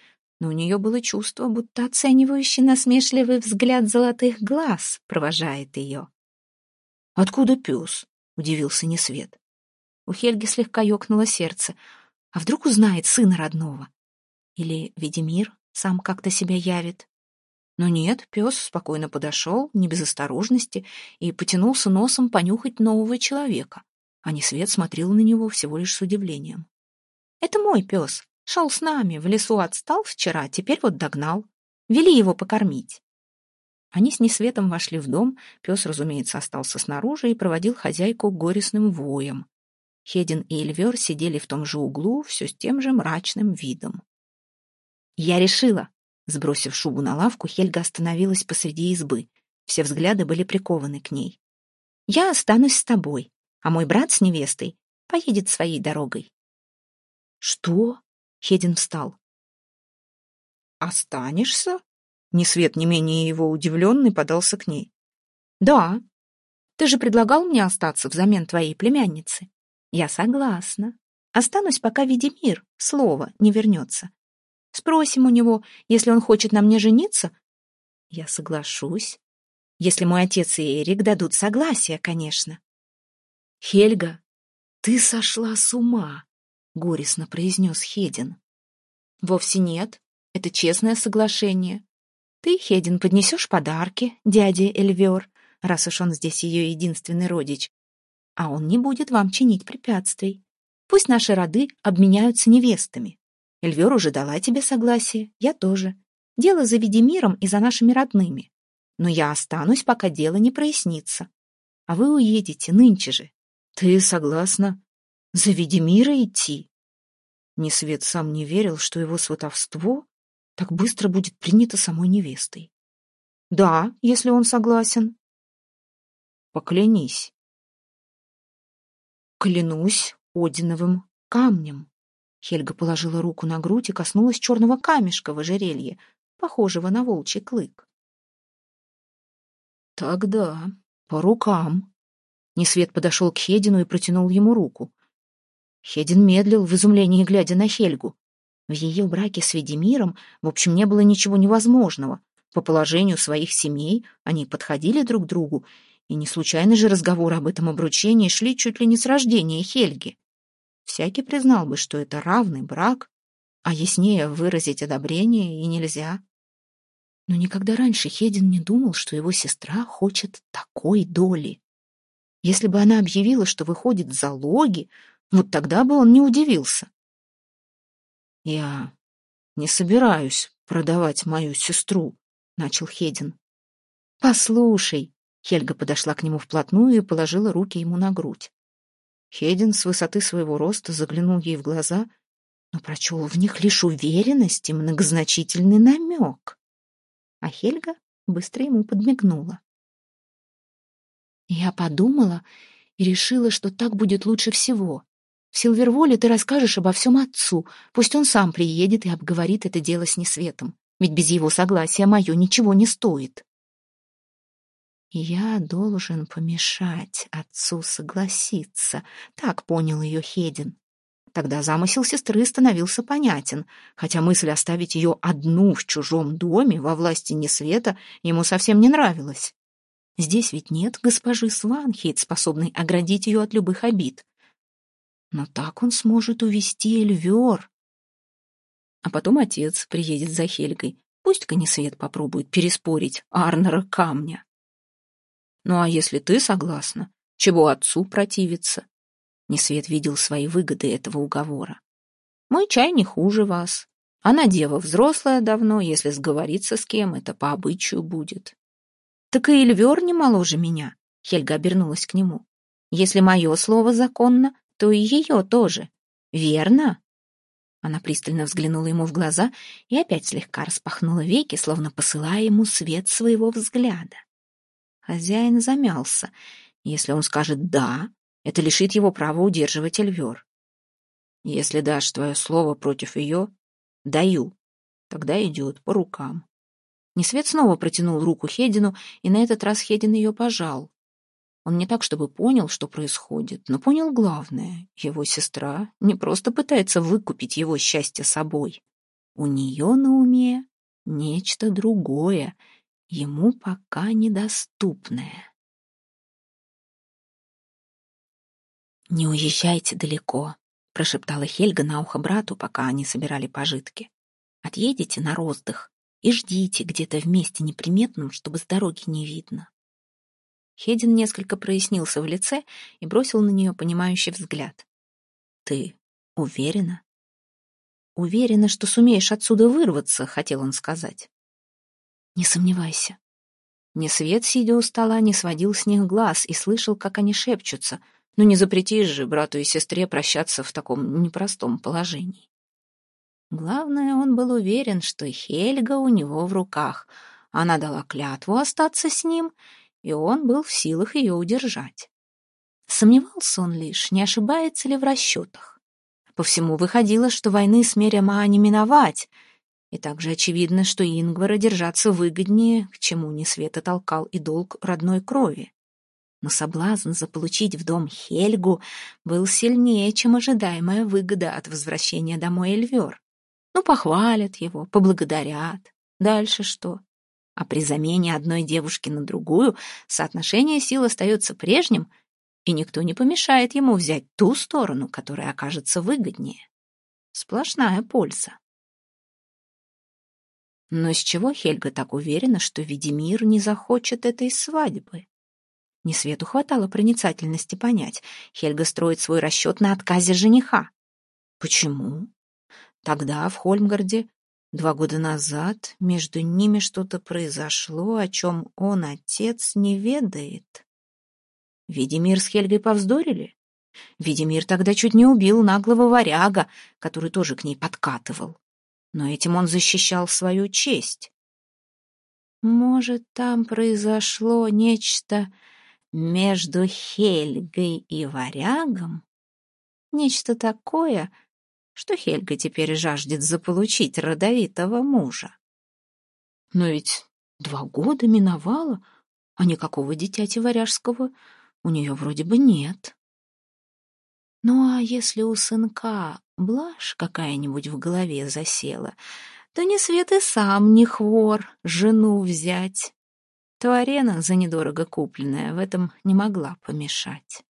Но у нее было чувство, будто оценивающий насмешливый взгляд золотых глаз провожает ее. «Откуда пес?» — удивился Несвет. У Хельги слегка ёкнуло сердце. А вдруг узнает сына родного? Или Ведимир сам как-то себя явит? Но нет, пес спокойно подошел, не без осторожности, и потянулся носом понюхать нового человека а не свет смотрел на него всего лишь с удивлением. «Это мой пес. Шел с нами, в лесу отстал вчера, теперь вот догнал. Вели его покормить». Они с Несветом вошли в дом, пес, разумеется, остался снаружи и проводил хозяйку горестным воем. Хедин и Эльвер сидели в том же углу, все с тем же мрачным видом. «Я решила!» Сбросив шубу на лавку, Хельга остановилась посреди избы. Все взгляды были прикованы к ней. «Я останусь с тобой а мой брат с невестой поедет своей дорогой. Что? Хедин встал. Останешься? Ни свет, ни менее его удивленный подался к ней. Да. Ты же предлагал мне остаться взамен твоей племянницы. Я согласна. Останусь, пока Ведимир слово не вернется. Спросим у него, если он хочет на мне жениться. Я соглашусь. Если мой отец и Эрик дадут согласие, конечно. «Хельга, ты сошла с ума», — горестно произнес Хедин. «Вовсе нет. Это честное соглашение. Ты, Хедин, поднесешь подарки дяде Эльвер, раз уж он здесь ее единственный родич, а он не будет вам чинить препятствий. Пусть наши роды обменяются невестами. Эльвер уже дала тебе согласие, я тоже. Дело за Ведемиром и за нашими родными. Но я останусь, пока дело не прояснится. А вы уедете нынче же. Ты согласна за Ведемира идти? Несвет сам не верил, что его сватовство так быстро будет принято самой невестой. Да, если он согласен. Поклянись. Клянусь Одиновым камнем. Хельга положила руку на грудь и коснулась черного камешка в ожерелье, похожего на волчий клык. Тогда по рукам. Несвет подошел к Хедину и протянул ему руку. Хедин медлил в изумлении, глядя на Хельгу. В ее браке с Ведимиром, в общем, не было ничего невозможного. По положению своих семей они подходили друг другу, и не случайно же разговоры об этом обручении шли чуть ли не с рождения Хельги. Всякий признал бы, что это равный брак, а яснее выразить одобрение и нельзя. Но никогда раньше Хедин не думал, что его сестра хочет такой доли. Если бы она объявила, что выходит за логи, вот тогда бы он не удивился. «Я не собираюсь продавать мою сестру», — начал Хедин. «Послушай», Хельга подошла к нему вплотную и положила руки ему на грудь. Хедин с высоты своего роста заглянул ей в глаза, но прочел в них лишь уверенность и многозначительный намек. А Хельга быстро ему подмигнула. Я подумала и решила, что так будет лучше всего. В Силверволе ты расскажешь обо всем отцу, пусть он сам приедет и обговорит это дело с Несветом, ведь без его согласия мое ничего не стоит. «Я должен помешать отцу согласиться», — так понял ее Хедин. Тогда замысел сестры становился понятен, хотя мысль оставить ее одну в чужом доме во власти Несвета ему совсем не нравилась. Здесь ведь нет госпожи Сванхейт, способной оградить ее от любых обид. Но так он сможет увести Эльвер. А потом отец приедет за Хельгой. Пусть-ка Несвет попробует переспорить Арнера камня. Ну а если ты согласна, чего отцу противиться? Несвет видел свои выгоды этого уговора. Мой чай не хуже вас. Она дева взрослая давно, если сговориться с кем, это по обычаю будет. Так и Эльвер не моложе меня, Хельга обернулась к нему. Если мое слово законно, то и ее тоже. Верно? Она пристально взглянула ему в глаза и опять слегка распахнула веки, словно посылая ему свет своего взгляда. Хозяин замялся. Если он скажет «да», это лишит его права удерживать Эльвер. Если дашь твое слово против ее, даю. Тогда идет по рукам. Несвет снова протянул руку Хедину, и на этот раз Хедин ее пожал. Он не так, чтобы понял, что происходит, но понял главное. Его сестра не просто пытается выкупить его счастье собой. У нее на уме нечто другое, ему пока недоступное. «Не уезжайте далеко», — прошептала Хельга на ухо брату, пока они собирали пожитки. «Отъедете на роздых и ждите где-то в месте неприметном, чтобы с дороги не видно». Хедин несколько прояснился в лице и бросил на нее понимающий взгляд. «Ты уверена?» «Уверена, что сумеешь отсюда вырваться», — хотел он сказать. Не сомневайся. Несвет, сидя у стола, не сводил с них глаз и слышал, как они шепчутся. Но не запретишь же брату и сестре прощаться в таком непростом положении. Главное, он был уверен, что Хельга у него в руках. Она дала клятву остаться с ним, и он был в силах ее удержать. Сомневался он лишь, не ошибается ли в расчетах. По всему выходило, что войны с Мерема не миновать — и также очевидно, что Ингвара держаться выгоднее, к чему не света толкал и долг родной крови. Но соблазн заполучить в дом Хельгу был сильнее, чем ожидаемая выгода от возвращения домой Эльвер. Ну, похвалят его, поблагодарят. Дальше что? А при замене одной девушки на другую соотношение сил остается прежним, и никто не помешает ему взять ту сторону, которая окажется выгоднее. Сплошная польза. Но с чего Хельга так уверена, что Ведимир не захочет этой свадьбы? Не свету хватало проницательности понять. Хельга строит свой расчет на отказе жениха. Почему? Тогда в Хольмгарде два года назад между ними что-то произошло, о чем он, отец, не ведает. Видимир с Хельгой повздорили? Видимир тогда чуть не убил наглого варяга, который тоже к ней подкатывал. Но этим он защищал свою честь. Может, там произошло нечто между Хельгой и варягом? Нечто такое, что Хельга теперь жаждет заполучить родовитого мужа. Но ведь два года миновало, а никакого дитяти варяжского у нее вроде бы нет. Ну а если у сынка блажь какая-нибудь в голове засела, то не свет и сам не хвор жену взять. То арена за недорого купленная в этом не могла помешать.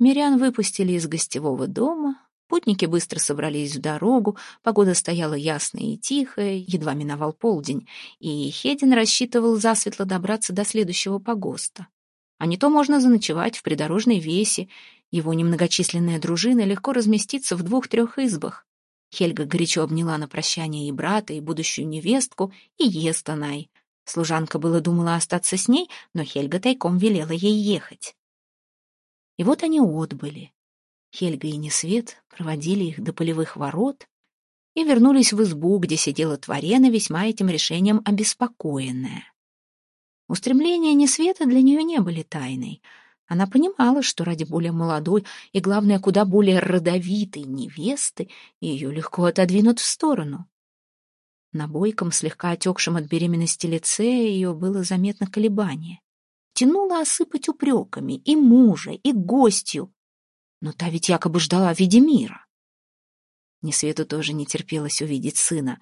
Мирян выпустили из гостевого дома, путники быстро собрались в дорогу, погода стояла ясная и тихая, едва миновал полдень, и Хедин рассчитывал засветло добраться до следующего погоста. А не то можно заночевать в придорожной весе, его немногочисленная дружина легко разместится в двух-трех избах. Хельга горячо обняла на прощание и брата, и будущую невестку, и Естанай. Служанка было думала остаться с ней, но Хельга тайком велела ей ехать. И вот они отбыли. Хельга и Несвет проводили их до полевых ворот и вернулись в избу, где сидела Творена, весьма этим решением обеспокоенная. Устремления Несвета для нее не были тайной. Она понимала, что ради более молодой и, главное, куда более родовитой невесты ее легко отодвинут в сторону. На бойком, слегка отекшем от беременности лице ее было заметно колебание тянула осыпать упреками и мужа, и гостью. Но та ведь якобы ждала Ведемира. Несвету тоже не терпелось увидеть сына.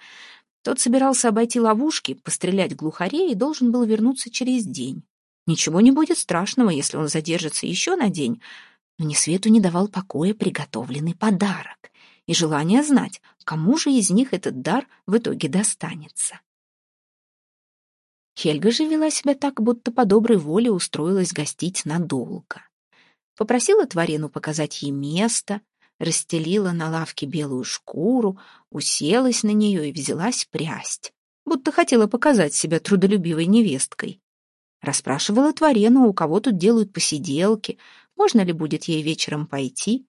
Тот собирался обойти ловушки, пострелять глухарей и должен был вернуться через день. Ничего не будет страшного, если он задержится еще на день, но Несвету не давал покоя приготовленный подарок и желание знать, кому же из них этот дар в итоге достанется. Хельга же вела себя так, будто по доброй воле устроилась гостить надолго. Попросила Тварину показать ей место, расстелила на лавке белую шкуру, уселась на нее и взялась прясть, будто хотела показать себя трудолюбивой невесткой. Расспрашивала Тварену, у кого тут делают посиделки, можно ли будет ей вечером пойти.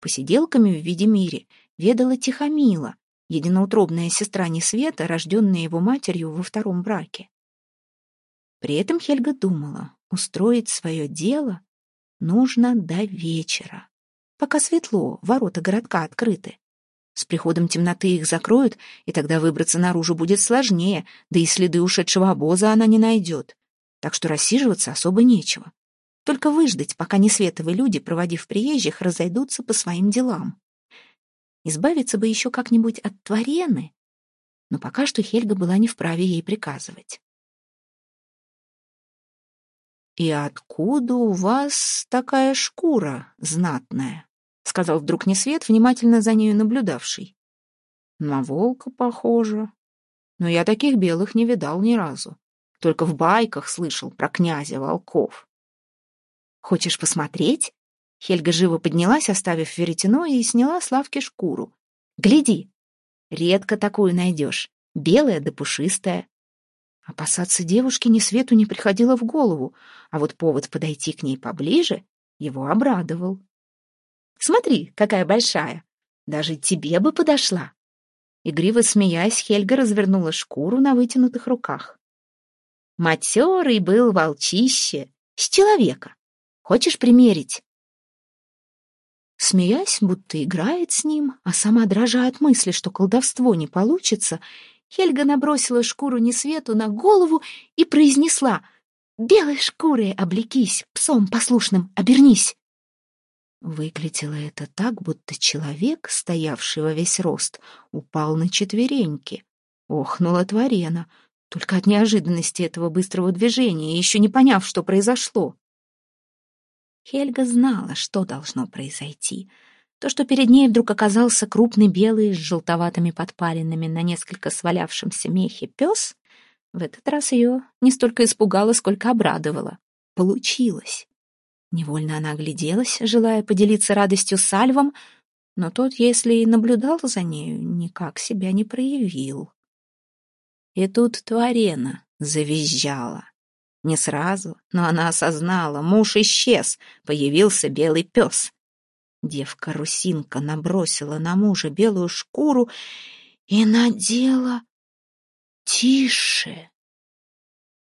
Посиделками в виде мире ведала Тихомила, единоутробная сестра Несвета, рожденная его матерью во втором браке. При этом Хельга думала, устроить свое дело нужно до вечера. Пока светло, ворота городка открыты. С приходом темноты их закроют, и тогда выбраться наружу будет сложнее, да и следы ушедшего обоза она не найдет. Так что рассиживаться особо нечего. Только выждать, пока несветовые люди, проводив приезжих, разойдутся по своим делам. Избавиться бы еще как-нибудь от тварены, но пока что Хельга была не вправе ей приказывать. «И откуда у вас такая шкура знатная?» — сказал вдруг Несвет, внимательно за нею наблюдавший. «На волка похоже. Но я таких белых не видал ни разу. Только в байках слышал про князя волков». «Хочешь посмотреть?» Хельга живо поднялась, оставив веретено, и сняла с лавки шкуру. «Гляди! Редко такую найдешь. Белая да пушистая. Опасаться девушки ни свету не приходило в голову, а вот повод подойти к ней поближе его обрадовал. «Смотри, какая большая! Даже тебе бы подошла!» Игриво смеясь, Хельга развернула шкуру на вытянутых руках. «Матерый был волчище, с человека. Хочешь примерить?» Смеясь, будто играет с ним, а сама дрожа от мысли, что колдовство не получится, Хельга набросила шкуру Несвету на голову и произнесла «Белой шкурой облекись, псом послушным обернись!» Выглядело это так, будто человек, стоявший во весь рост, упал на четвереньки. Охнула Творена, только от неожиданности этого быстрого движения, еще не поняв, что произошло. Хельга знала, что должно произойти — то, что перед ней вдруг оказался крупный белый с желтоватыми подпалинами на несколько свалявшемся мехе пес, В этот раз ее не столько испугало, сколько обрадовало. Получилось. Невольно она огляделась, желая поделиться радостью с Альвом, но тот, если и наблюдал за нею, никак себя не проявил. И тут Туарена завизжала. Не сразу, но она осознала, муж исчез, появился белый пес. Девка-русинка набросила на мужа белую шкуру и надела... Тише!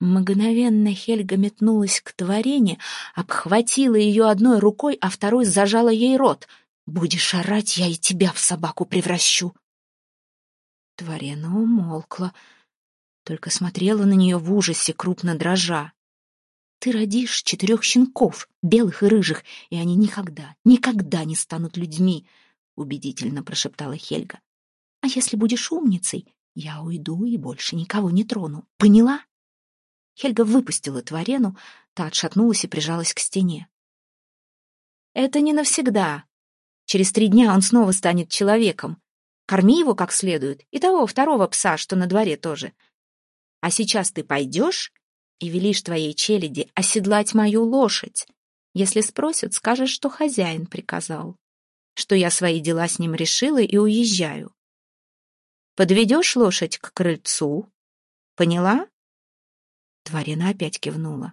Мгновенно Хельга метнулась к тварине, обхватила ее одной рукой, а второй зажала ей рот. «Будешь орать, я и тебя в собаку превращу!» Тварена умолкла, только смотрела на нее в ужасе, крупно дрожа. «Ты родишь четырех щенков, белых и рыжих, и они никогда, никогда не станут людьми!» — убедительно прошептала Хельга. «А если будешь умницей, я уйду и больше никого не трону. Поняла?» Хельга выпустила Тварену, та отшатнулась и прижалась к стене. «Это не навсегда. Через три дня он снова станет человеком. Корми его как следует, и того второго пса, что на дворе тоже. А сейчас ты пойдешь и велишь твоей челяди оседлать мою лошадь. Если спросят, скажешь, что хозяин приказал, что я свои дела с ним решила и уезжаю. Подведешь лошадь к крыльцу? Поняла?» Тварина опять кивнула.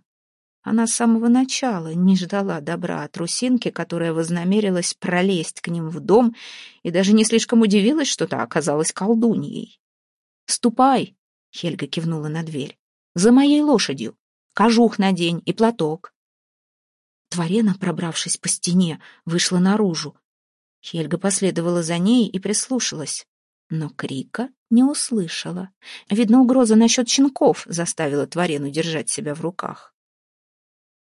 Она с самого начала не ждала добра от русинки, которая вознамерилась пролезть к ним в дом, и даже не слишком удивилась, что та оказалась колдуньей. «Ступай!» — Хельга кивнула на дверь. «За моей лошадью! Кожух надень и платок!» Тварена, пробравшись по стене, вышла наружу. Хельга последовала за ней и прислушалась но крика не услышала. Видно, угроза насчет щенков заставила Тварену держать себя в руках.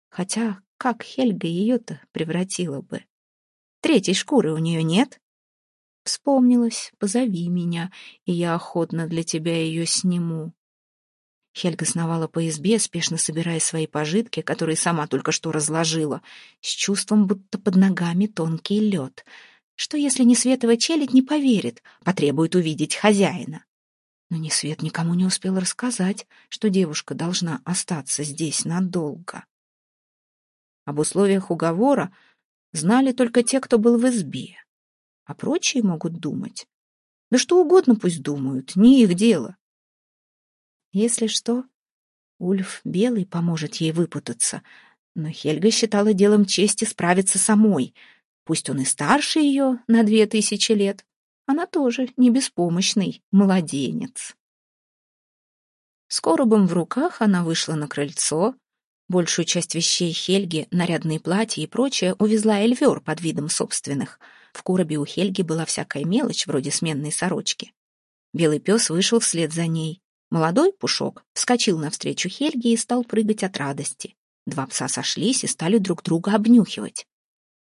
Хотя как Хельга ее-то превратила бы? Третьей шкуры у нее нет. Вспомнилась, позови меня, и я охотно для тебя ее сниму. Хельга сновала по избе, спешно собирая свои пожитки, которые сама только что разложила, с чувством, будто под ногами тонкий лед — что, если Несветова челядь не поверит, потребует увидеть хозяина? Но Несвет никому не успел рассказать, что девушка должна остаться здесь надолго. Об условиях уговора знали только те, кто был в избе, а прочие могут думать. Да что угодно пусть думают, не их дело. Если что, Ульф Белый поможет ей выпутаться, но Хельга считала делом чести справиться самой — Пусть он и старше ее на две тысячи лет, она тоже не беспомощный младенец. С коробом в руках она вышла на крыльцо. Большую часть вещей Хельги, нарядные платья и прочее увезла Эльвер под видом собственных. В коробе у Хельги была всякая мелочь, вроде сменной сорочки. Белый пес вышел вслед за ней. Молодой Пушок вскочил навстречу Хельге и стал прыгать от радости. Два пса сошлись и стали друг друга обнюхивать.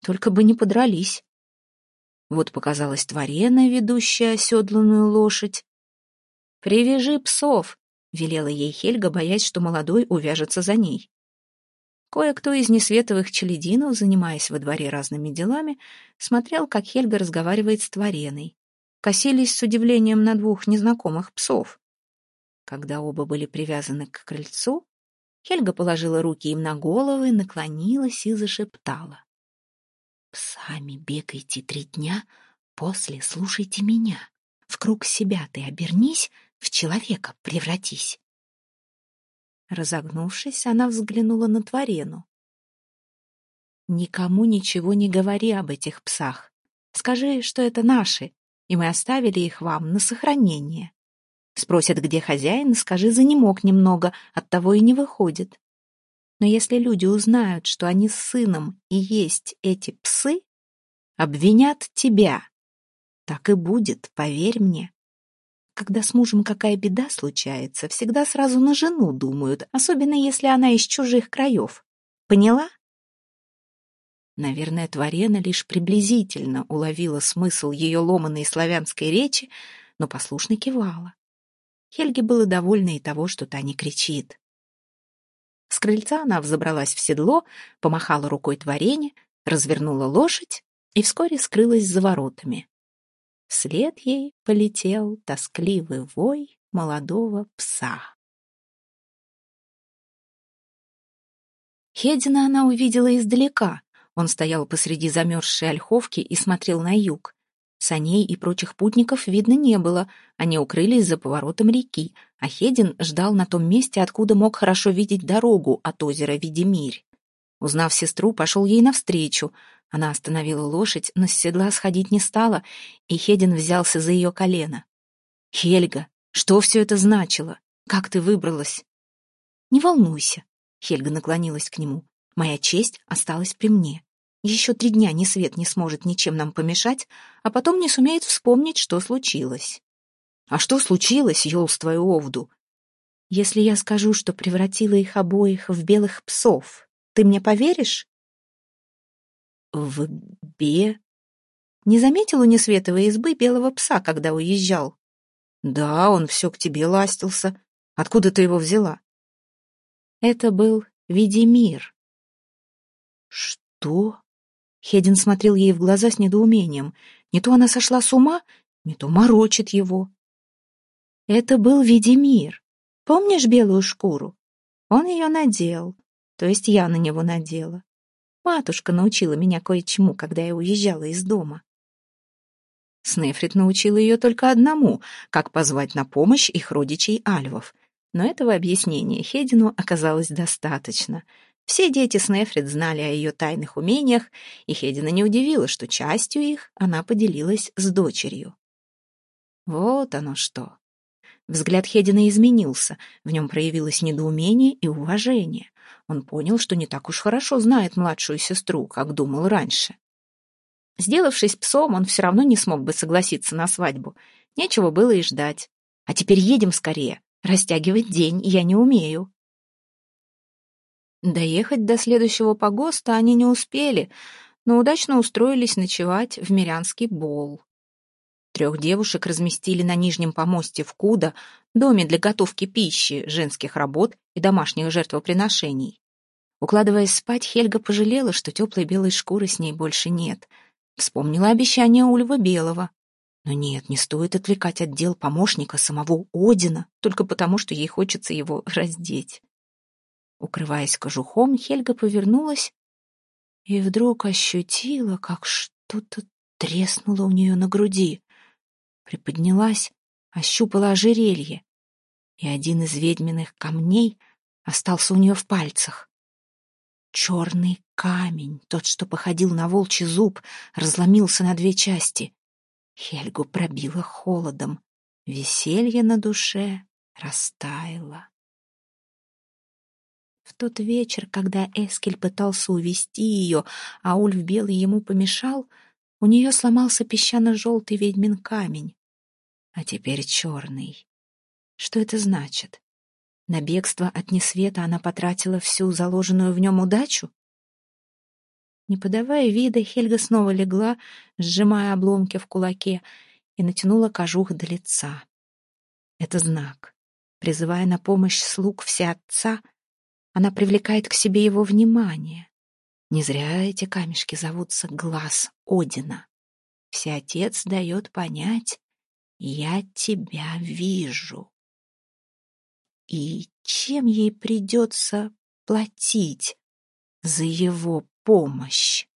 Только бы не подрались. Вот показалась Тварена, ведущая оседланную лошадь. «Привяжи псов!» — велела ей Хельга, боясь, что молодой увяжется за ней. Кое-кто из несветовых челядинов, занимаясь во дворе разными делами, смотрел, как Хельга разговаривает с Твареной. Косились с удивлением на двух незнакомых псов. Когда оба были привязаны к крыльцу, Хельга положила руки им на головы, наклонилась и зашептала. Псами бегайте три дня, после слушайте меня. В круг себя ты обернись, в человека превратись. Разогнувшись, она взглянула на Тварену. «Никому ничего не говори об этих псах. Скажи, что это наши, и мы оставили их вам на сохранение. Спросят, где хозяин, скажи, занемог немного, оттого и не выходит. Но если люди узнают, что они с сыном и есть эти псы, обвинят тебя. Так и будет, поверь мне. Когда с мужем какая беда случается, всегда сразу на жену думают, особенно если она из чужих краев. Поняла? Наверное, Тварена лишь приблизительно уловила смысл ее ломаной славянской речи, но послушно кивала. Хельге было довольно и того, что та не кричит. С крыльца она взобралась в седло, помахала рукой творение, развернула лошадь и вскоре скрылась за воротами. Вслед ей полетел тоскливый вой молодого пса. Хедина она увидела издалека. Он стоял посреди замерзшей ольховки и смотрел на юг. Саней и прочих путников видно не было, они укрылись за поворотом реки, а Хедин ждал на том месте, откуда мог хорошо видеть дорогу от озера Видимирь. Узнав сестру, пошел ей навстречу. Она остановила лошадь, но с седла сходить не стала, и Хедин взялся за ее колено. «Хельга, что все это значило? Как ты выбралась?» «Не волнуйся», — Хельга наклонилась к нему. «Моя честь осталась при мне. Еще три дня ни свет не сможет ничем нам помешать, а потом не сумеет вспомнить, что случилось». «А что случилось, елс твою овду?» «Если я скажу, что превратила их обоих в белых псов, ты мне поверишь?» «В бе...» «Не заметил у Несветовой избы белого пса, когда уезжал?» «Да, он все к тебе ластился. Откуда ты его взяла?» Это был Видимир. «Что?» Хедин смотрел ей в глаза с недоумением. Не то она сошла с ума, не то морочит его. Это был Видимир. Помнишь белую шкуру? Он ее надел, то есть я на него надела. Матушка научила меня кое-чему, когда я уезжала из дома. Снефрит научила ее только одному, как позвать на помощь их родичей альвов. Но этого объяснения Хедину оказалось достаточно. Все дети Снефрит знали о ее тайных умениях, и Хедина не удивило, что частью их она поделилась с дочерью. Вот оно что. Взгляд Хедина изменился, в нем проявилось недоумение и уважение. Он понял, что не так уж хорошо знает младшую сестру, как думал раньше. Сделавшись псом, он все равно не смог бы согласиться на свадьбу. Нечего было и ждать. А теперь едем скорее. Растягивать день я не умею. Доехать до следующего погоста они не успели, но удачно устроились ночевать в Мирянский бол. Трех девушек разместили на нижнем помосте в Куда, доме для готовки пищи, женских работ и домашних жертвоприношений. Укладываясь спать, Хельга пожалела, что теплой белой шкуры с ней больше нет. Вспомнила обещание Ульва Белого. Но нет, не стоит отвлекать от дел помощника самого Одина, только потому, что ей хочется его раздеть. Укрываясь кожухом, Хельга повернулась и вдруг ощутила, как что-то треснуло у нее на груди. Приподнялась, ощупала ожерелье, и один из ведьминых камней остался у нее в пальцах. Черный камень, тот, что походил на волчий зуб, разломился на две части. Хельгу пробило холодом. Веселье на душе растаяло. В тот вечер, когда Эскель пытался увести ее, а Ульф Белый ему помешал, у нее сломался песчано-желтый ведьмин камень. А теперь черный. Что это значит? На бегство от Несвета она потратила всю заложенную в нем удачу? Не подавая вида, Хельга снова легла, сжимая обломки в кулаке, и натянула кожух до лица. Это знак. Призывая на помощь слуг все отца, она привлекает к себе его внимание. Не зря эти камешки зовутся глаз Одина. Всеотец дает понять, я тебя вижу. И чем ей придется платить за его помощь.